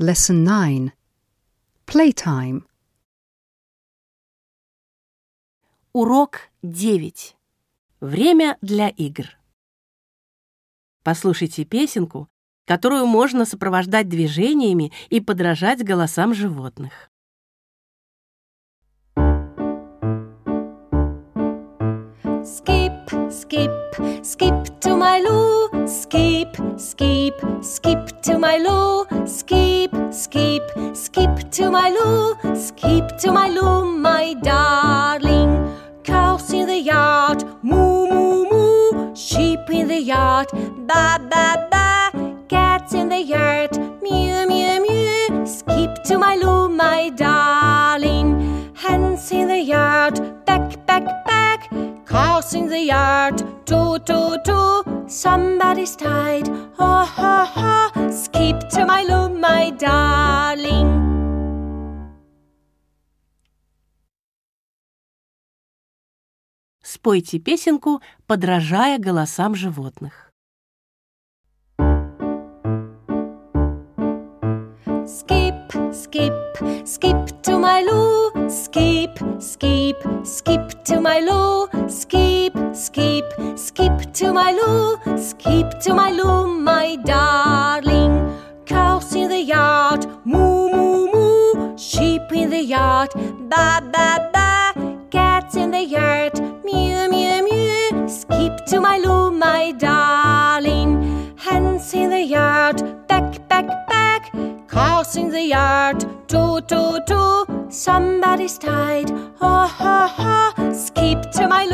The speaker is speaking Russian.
Lesson 9 Playtime Урок 9. Время для игр. Послушайте песенку, которую можно сопровождать движениями и подражать голосам животных. Skip, skip, skip to my loo. Skip, skip, skip to my loo. Skip, skip, skip to my loo. Skip to my loo, my darling. Cows in the yard, moo, moo, moo. Sheep in the yard, ba, ba, ba. Cats in the yard, mew, mew, mew. Skip to my loo, my darling. Hens in the yard, back, back, back. Cars in the yard, toot, toot, toot. Somebody's tied, ha, ha, ha. Skip to my loo, my darling. Спойте песенку, подражая голосам животных. Skip, skip, skip to my loo. Skip, skip, skip to my loo. Skip, skip, skip to my loo. Skip to my loo, my darling. Yard, ba, ba, ba. Cats in the yard, mew, mew, mew. Skip to my loo, my darling. Hens in the yard, back, back, back. Cars in the yard, toot, toot, toot. Somebody's tied, ha, ha, ha. Skip to my.